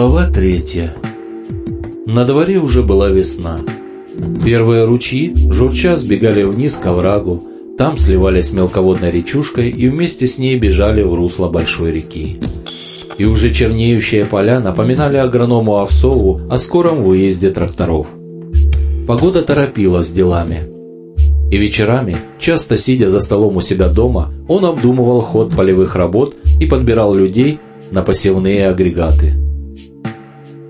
Глава третья. На дворе уже была весна. Первые ручьи, журча, сбегали вниз к оврагу, там сливались с мелководной речушкой и вместе с ней бежали в русло большой реки. И уже чернеющие поля напоминали агроному Овсову о скором выезде тракторов. Погода торопилась с делами. И вечерами, часто сидя за столом у себя дома, он обдумывал ход полевых работ и подбирал людей на посевные агрегаты.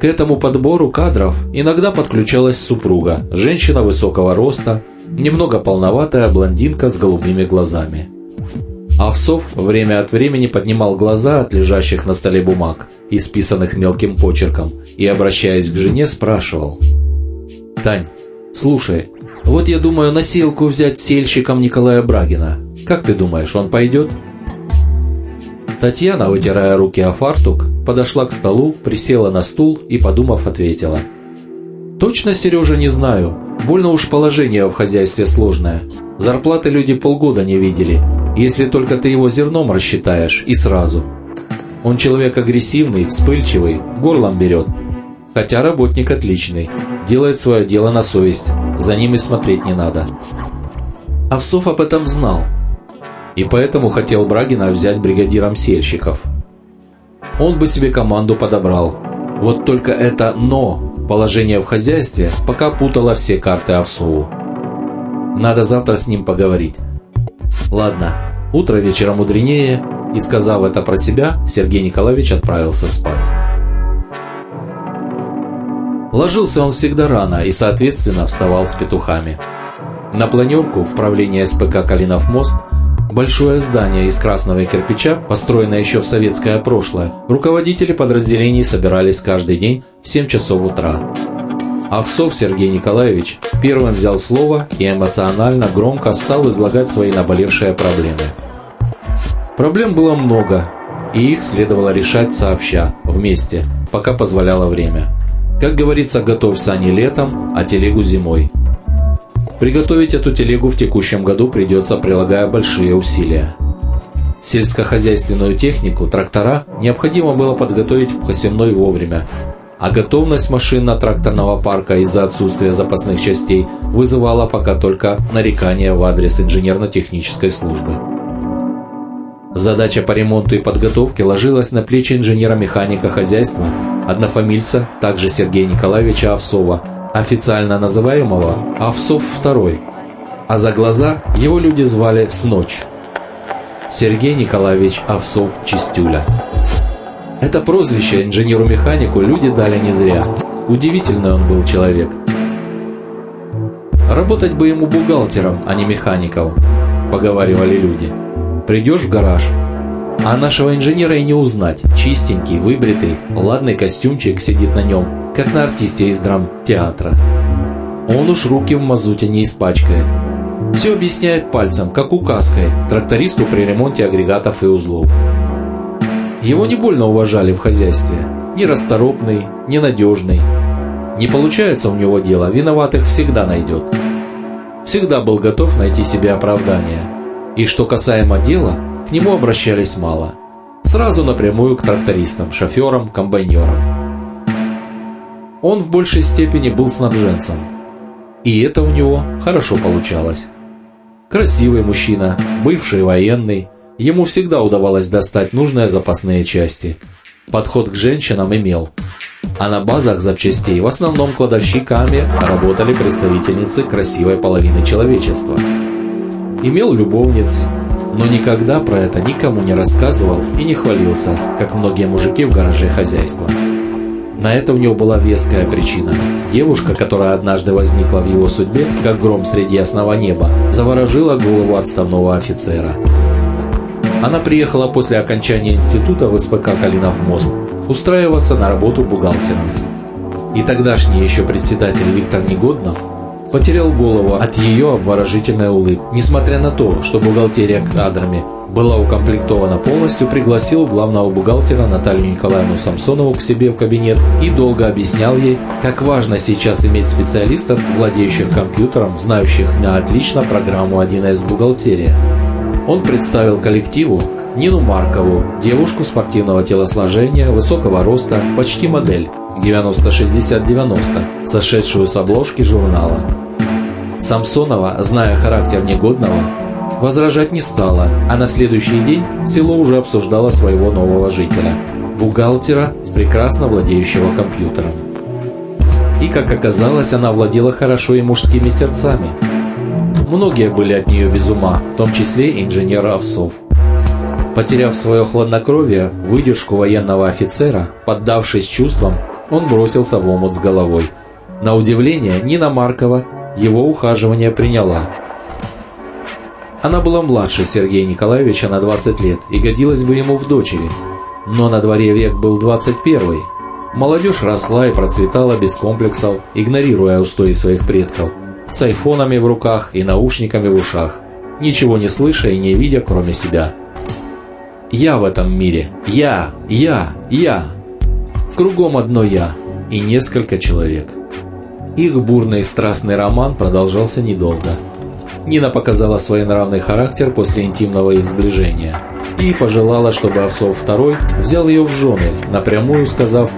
К этому подбору кадров иногда подключалась супруга, женщина высокого роста, немного полноватая блондинка с голубыми глазами. Овсов время от времени поднимал глаза от лежащих на столе бумаг, исписанных мелким почерком, и, обращаясь к жене, спрашивал. «Тань, слушай, вот я думаю носилку взять сельщиком Николая Брагина. Как ты думаешь, он пойдет?» Татьяна, вытирая руки о фартук, подошла к столу, присела на стул и, подумав, ответила. «Точно, Сережа, не знаю. Больно уж положение в хозяйстве сложное. Зарплаты люди полгода не видели, если только ты его зерном рассчитаешь, и сразу. Он человек агрессивный, вспыльчивый, горлом берет. Хотя работник отличный, делает свое дело на совесть, за ним и смотреть не надо». Овсов об этом знал, и поэтому хотел Брагина взять бригадиром сельщиков. Он бы себе команду подобрал. Вот только это «но» положение в хозяйстве пока путало все карты Овсову. Надо завтра с ним поговорить. Ладно, утро вечера мудренее, и сказав это про себя, Сергей Николаевич отправился спать. Ложился он всегда рано и, соответственно, вставал с петухами. На планерку в правлении СПК «Калинов мост» Большое здание из красного кирпича, построенное еще в советское прошлое, руководители подразделений собирались каждый день в 7 часов утра. Овсов Сергей Николаевич первым взял слово и эмоционально громко стал излагать свои наболевшие проблемы. Проблем было много, и их следовало решать сообща, вместе, пока позволяло время. Как говорится, готовь сани летом, а телегу зимой – Приготовить эту телегу в текущем году придется, прилагая большие усилия. Сельскохозяйственную технику, трактора, необходимо было подготовить к посевной вовремя, а готовность машинно-тракторного парка из-за отсутствия запасных частей вызывала пока только нарекания в адрес инженерно-технической службы. Задача по ремонту и подготовке ложилась на плечи инженера-механика хозяйства, однофамильца, также Сергея Николаевича Овсова, официально называемого Овсов II, а за глаза его люди звали Сночь. Сергей Николаевич Овсов Чистюля. Это прозвище инженеру-механику люди дали не зря. Удивительный он был человек. Работать бы ему бухгалтером, а не механиком, поговаривали люди. Придешь в гараж, а нашего инженера и не узнать. Чистенький, выбритый, ладный костюмчик сидит на нем, как на артисте из драм-театра. Он уж руки в мазуте не испачкает. Все объясняет пальцем, как указкой, трактористу при ремонте агрегатов и узлов. Его не больно уважали в хозяйстве. Нерасторопный, ненадежный. Не получается у него дело, виноватых всегда найдет. Всегда был готов найти себе оправдание. И что касаемо дела, к нему обращались мало. Сразу напрямую к трактористам, шоферам, комбайнерам. Он в большей степени был снабженцем. И это у него хорошо получалось. Красивый мужчина, бывший военный, ему всегда удавалось достать нужные запасные части. Подход к женщинам имел. А на базах запчастей в основном кладовщиками работали представительницы красивой половины человечества. Имел любовниц, но никогда про это никому не рассказывал и не хвалился, как многие мужики в гараже хозяйства. На это у него была веская причина. Девушка, которая однажды возникла в его судьбе, как гром среди ясного неба, заворожила голову отставного офицера. Она приехала после окончания института в СПК «Калинов мост» устраиваться на работу бухгалтером. И тогдашний еще председатель Виктор Негоднов потерял голову от ее обворожительной улыбки. Несмотря на то, что бухгалтерия кадрами была укомплектована полностью, пригласил главного бухгалтера Наталью Николаевну Самсонову к себе в кабинет и долго объяснял ей, как важно сейчас иметь специалистов, владеющих компьютером, знающих на отлично программу 1С бухгалтерия. Он представил коллективу Нину Маркову, девушку спортивного телосложения, высокого роста, почти модель, 90-60-90, сошедшую с обложки журнала. Самсонова, зная характер негодного, возражать не стала, а на следующий день село уже обсуждало своего нового жителя – бухгалтера, прекрасно владеющего компьютером. И, как оказалось, она владела хорошо и мужскими сердцами. Многие были от нее без ума, в том числе инженер Овсов. Потеряв свое хладнокровие, выдержку военного офицера, поддавшись чувствам, он бросился в омут с головой. На удивление, Нина Маркова его ухаживание приняла. Она была младше Сергея Николаевича на 20 лет и годилась бы ему в дочери. Но на дворе век был 21 Молодежь росла и процветала без комплексов, игнорируя устои своих предков, с айфонами в руках и наушниками в ушах, ничего не слыша и не видя, кроме себя. «Я в этом мире! Я! Я! Я!» Кругом одно «я» и несколько человек. Их бурный страстный роман продолжался недолго. Нина показала свой нравный характер после интимного их сближения и пожелала, чтобы Овсов II взял ее в жены, напрямую сказав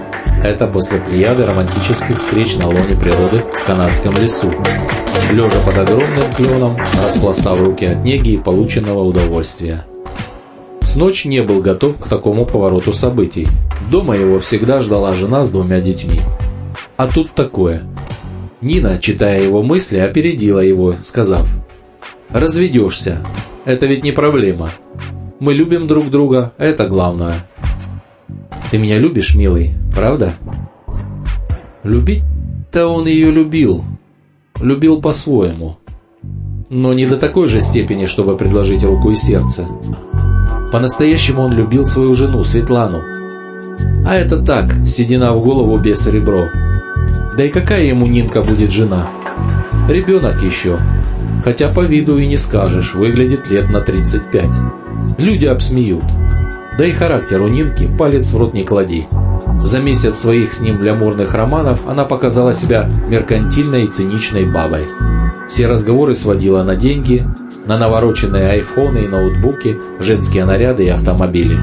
это после плеяды романтических встреч на лоне природы в канадском лесу, лежа под огромным кленом, распластав руки от неги и полученного удовольствия. С ночи не был готов к такому повороту событий. Дома его всегда ждала жена с двумя детьми. А тут такое. Нина, читая его мысли, опередила его, сказав, «Разведешься. Это ведь не проблема. Мы любим друг друга, это главное». «Ты меня любишь, милый, правда?» Любить-то он ее любил. Любил по-своему. Но не до такой же степени, чтобы предложить руку и сердце. По-настоящему он любил свою жену, Светлану. А это так, седина в голову без ребро. Да и какая ему Нинка будет жена? Ребенок еще. Хотя по виду и не скажешь, выглядит лет на 35. Люди обсмеют. Да и характер у Нинки палец в рот не клади. За месяц своих с ним глямурных романов она показала себя меркантильной и циничной бабой. Все разговоры сводила на деньги, на навороченные айфоны и ноутбуки, женские наряды и автомобили.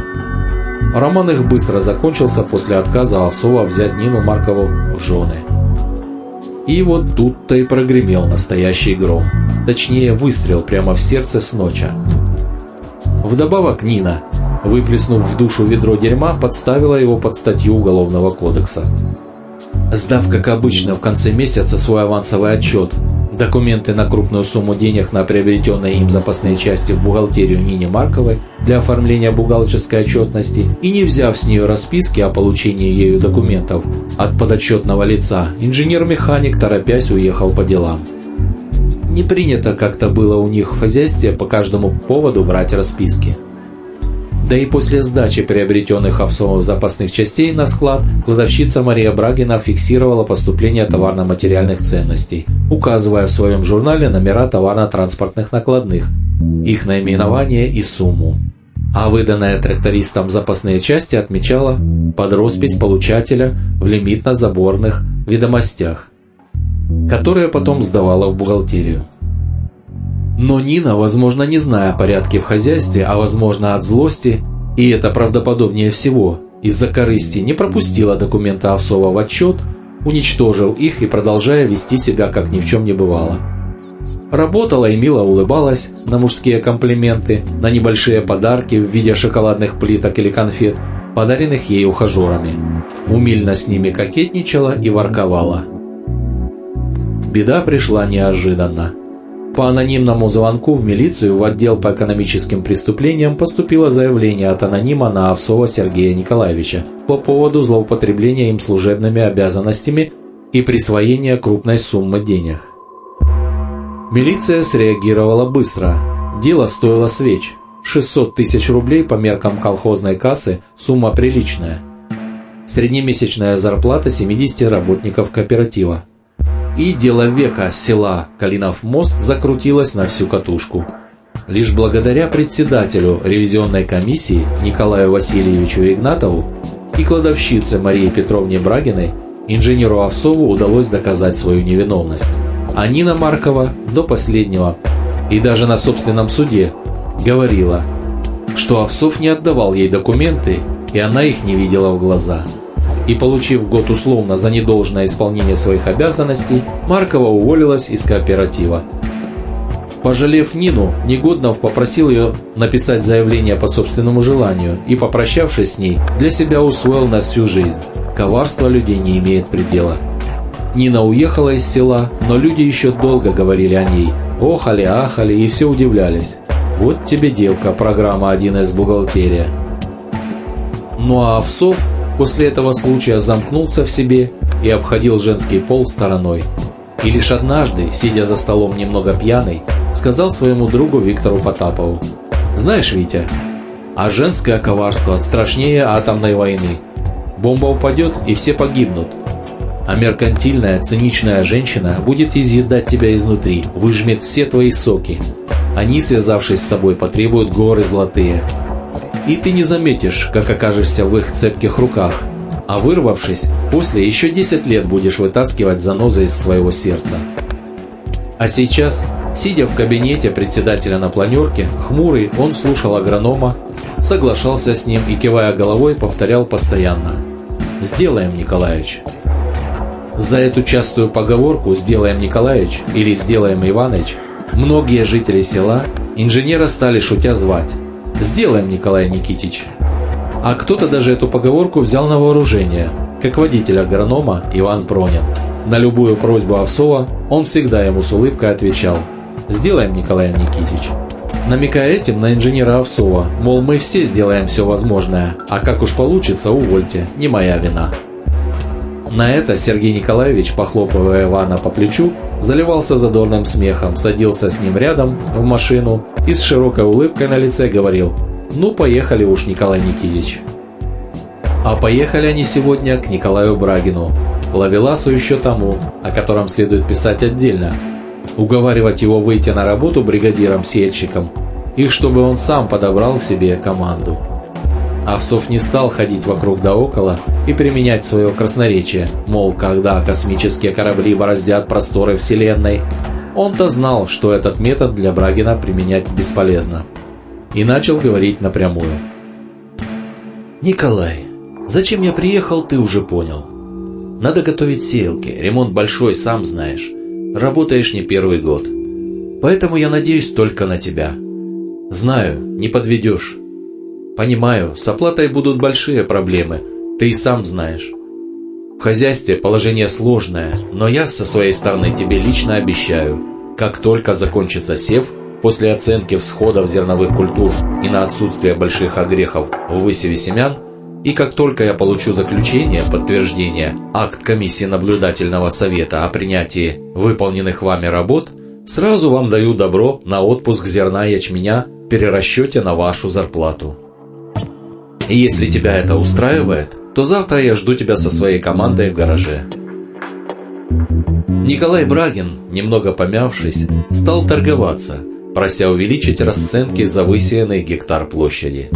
Роман их быстро закончился после отказа Овсова взять Нину Маркову в жены. И вот тут-то и прогремел настоящий гром. Точнее, выстрел прямо в сердце с ночи. Вдобавок Нина, выплеснув в душу ведро дерьма, подставила его под статью Уголовного кодекса. Сдав, как обычно, в конце месяца свой авансовый отчет, документы на крупную сумму денег на приобретенные им запасные части в бухгалтерию Нине Марковой для оформления бухгалтерской отчетности и не взяв с нее расписки о получении ею документов от подотчетного лица, инженер-механик, торопясь, уехал по делам. Не принято как-то было у них в хозяйстве по каждому поводу брать расписки. Да и после сдачи приобретенных Овсовых запасных частей на склад, кладовщица Мария Брагина фиксировала поступление товарно-материальных ценностей, указывая в своем журнале номера товарно-транспортных накладных, их наименование и сумму. А выданная трактористам запасные части отмечала под роспись получателя в лимитно-заборных ведомостях, которые потом сдавала в бухгалтерию. Но Нина, возможно, не зная о порядке в хозяйстве, а возможно от злости, и это правдоподобнее всего, из-за корысти не пропустила документы Овсова в отчет, уничтожил их и продолжая вести себя, как ни в чем не бывало. Работала и мило улыбалась на мужские комплименты, на небольшие подарки в виде шоколадных плиток или конфет, подаренных ей ухажерами. Умильно с ними кокетничала и ворковала. Беда пришла неожиданно. По анонимному звонку в милицию в отдел по экономическим преступлениям поступило заявление от анонима на Овсова Сергея Николаевича по поводу злоупотребления им служебными обязанностями и присвоения крупной суммы денег. Милиция среагировала быстро. Дело стоило свеч. 600 тысяч рублей по меркам колхозной кассы – сумма приличная. Среднемесячная зарплата 70 работников кооператива и дело века села Калинов мост закрутилось на всю катушку. Лишь благодаря председателю ревизионной комиссии Николаю Васильевичу Игнатову и кладовщице Марии Петровне Брагиной инженеру Овсову удалось доказать свою невиновность. А Нина Маркова до последнего и даже на собственном суде говорила что Овсов не отдавал ей документы, и она их не видела в глаза. И получив год условно за недолжное исполнение своих обязанностей, Маркова уволилась из кооператива. Пожалев Нину, Негоднов попросил ее написать заявление по собственному желанию и, попрощавшись с ней, для себя усвоил на всю жизнь. Коварство людей не имеет предела. Нина уехала из села, но люди еще долго говорили о ней. Охали, ахали и все удивлялись. Вот тебе девка, программа 1С бухгалтерия. Ну а Овсов после этого случая замкнулся в себе и обходил женский пол стороной. И лишь однажды, сидя за столом немного пьяный, сказал своему другу Виктору Потапову. «Знаешь, Витя, а женское коварство страшнее атомной войны. Бомба упадет, и все погибнут. А меркантильная, циничная женщина будет изъедать тебя изнутри, выжмет все твои соки. Они, связавшись с тобой, потребуют горы золотые. И ты не заметишь, как окажешься в их цепких руках, а вырвавшись, после еще 10 лет будешь вытаскивать занозы из своего сердца. А сейчас Сидя в кабинете председателя на планерке, хмурый, он слушал агронома, соглашался с ним и, кивая головой, повторял постоянно. «Сделаем, Николаевич». За эту частую поговорку «сделаем, Николаевич» или «сделаем, Иваныч» многие жители села инженера стали шутя звать «сделаем, Николай Никитич». А кто-то даже эту поговорку взял на вооружение, как водитель агронома Иван Пронин. На любую просьбу Овсова он всегда ему с улыбкой отвечал – Сделаем, Николай Никитич. Намекая этим на инженера Овсова, мол, мы все сделаем все возможное, а как уж получится, увольте, не моя вина. На это Сергей Николаевич, похлопывая Ивана по плечу, заливался задорным смехом, садился с ним рядом в машину и с широкой улыбкой на лице говорил «Ну, поехали уж, Николай Никитич». А поехали они сегодня к Николаю Брагину, Лавеласу еще тому, о котором следует писать отдельно, уговаривать его выйти на работу бригадиром-сельщиком и чтобы он сам подобрал в себе команду. Овсов не стал ходить вокруг да около и применять свое красноречие, мол, когда космические корабли бороздят просторы Вселенной, он-то знал, что этот метод для Брагина применять бесполезно. И начал говорить напрямую. «Николай, зачем я приехал, ты уже понял. Надо готовить сеялки, ремонт большой, сам знаешь. Работаешь не первый год. Поэтому я надеюсь только на тебя. Знаю, не подведешь. Понимаю, с оплатой будут большие проблемы, ты и сам знаешь. В хозяйстве положение сложное, но я со своей стороны тебе лично обещаю, как только закончится сев, после оценки всходов зерновых культур и на отсутствие больших огрехов в высеве семян, и как только я получу заключение, подтверждение, акт комиссии наблюдательного совета о принятии выполненных вами работ, сразу вам даю добро на отпуск зерна ячменя в перерасчете на вашу зарплату. Если тебя это устраивает, то завтра я жду тебя со своей командой в гараже. Николай Брагин, немного помявшись, стал торговаться, прося увеличить расценки за высеянный гектар площади.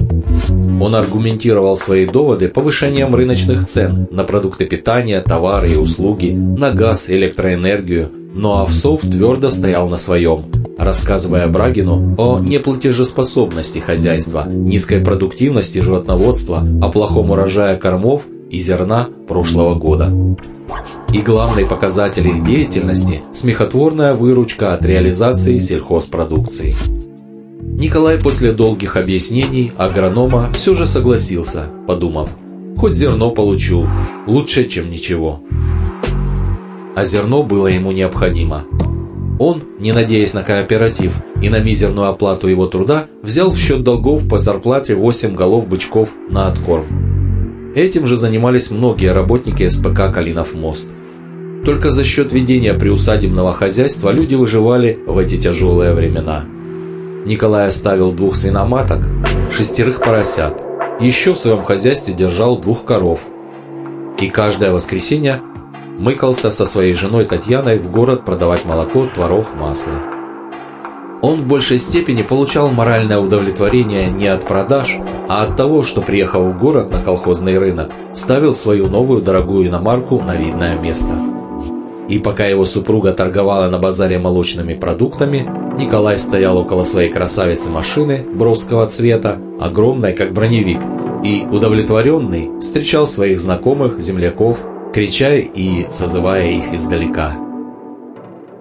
Он аргументировал свои доводы повышением рыночных цен на продукты питания, товары и услуги, на газ, электроэнергию, но Овсов твердо стоял на своем, рассказывая Брагину о неплатежеспособности хозяйства, низкой продуктивности животноводства, о плохом урожае кормов и зерна прошлого года. И главный показатель их деятельности – смехотворная выручка от реализации сельхозпродукции. Николай после долгих объяснений агронома все же согласился, подумав, хоть зерно получу, лучше, чем ничего. А зерно было ему необходимо. Он, не надеясь на кооператив и на мизерную оплату его труда, взял в счет долгов по зарплате 8 голов бычков на откорм. Этим же занимались многие работники СПК «Калинов мост». Только за счет ведения приусадебного хозяйства люди выживали в эти тяжелые времена – Николай оставил двух свиноматок, шестерых поросят. Еще в своем хозяйстве держал двух коров. И каждое воскресенье мыкался со своей женой Татьяной в город продавать молоко, творог, масло. Он в большей степени получал моральное удовлетворение не от продаж, а от того, что приехав в город на колхозный рынок, ставил свою новую дорогую иномарку на видное место. И пока его супруга торговала на базаре молочными продуктами, Николай стоял около своей красавицы машины бровского цвета, огромной как броневик, и, удовлетворенный, встречал своих знакомых земляков, крича и созывая их издалека.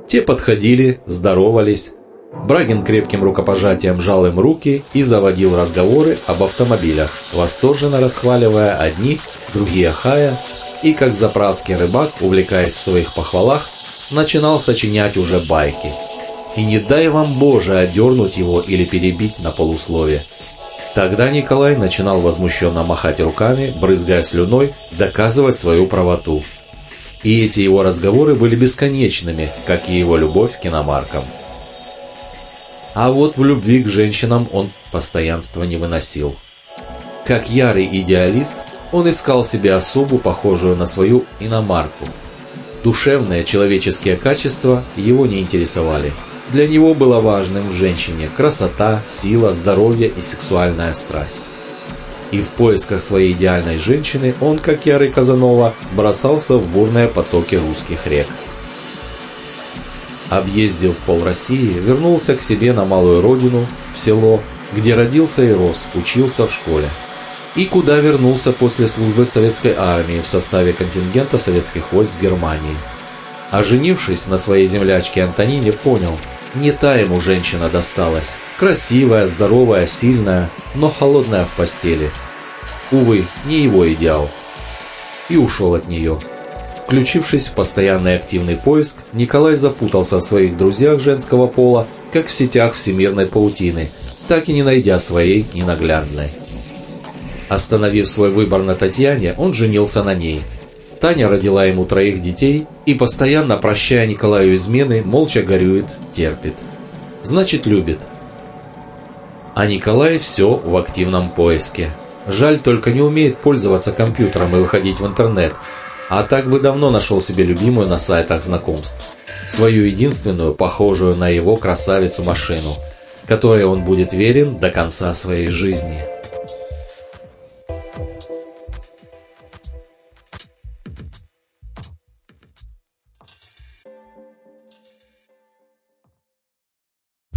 Те подходили, здоровались. Брагин крепким рукопожатием жал им руки и заводил разговоры об автомобилях, восторженно расхваливая одни, другие хая, и как заправский рыбак, увлекаясь в своих похвалах, начинал сочинять уже байки. И не дай вам Боже одернуть его или перебить на полуслове. Тогда Николай начинал возмущенно махать руками, брызгая слюной, доказывать свою правоту. И эти его разговоры были бесконечными, как и его любовь к киномаркам. А вот в любви к женщинам он постоянства не выносил. Как ярый идеалист, он искал себе особу, похожую на свою иномарку. Душевные человеческие качества его не интересовали. Для него было важным в женщине красота, сила, здоровье и сексуальная страсть. И в поисках своей идеальной женщины он, как ярый Казанова, бросался в бурные потоки русских рек. Объездив пол России, вернулся к себе на малую родину, в село, где родился и рос, учился в школе и куда вернулся после службы в советской армии в составе контингента советских войск в Германии. Оженившись на своей землячке Антонине, понял, не та ему женщина досталась. Красивая, здоровая, сильная, но холодная в постели. Увы, не его идеал. И ушел от нее. Включившись в постоянный активный поиск, Николай запутался в своих друзьях женского пола, как в сетях всемирной паутины, так и не найдя своей ненаглядной. Остановив свой выбор на Татьяне, он женился на ней. Таня родила ему троих детей и, постоянно прощая Николаю измены, молча горюет, терпит. Значит, любит. А Николай все в активном поиске. Жаль, только не умеет пользоваться компьютером и выходить в интернет. А так бы давно нашел себе любимую на сайтах знакомств. Свою единственную, похожую на его красавицу машину, которой он будет верен до конца своей жизни.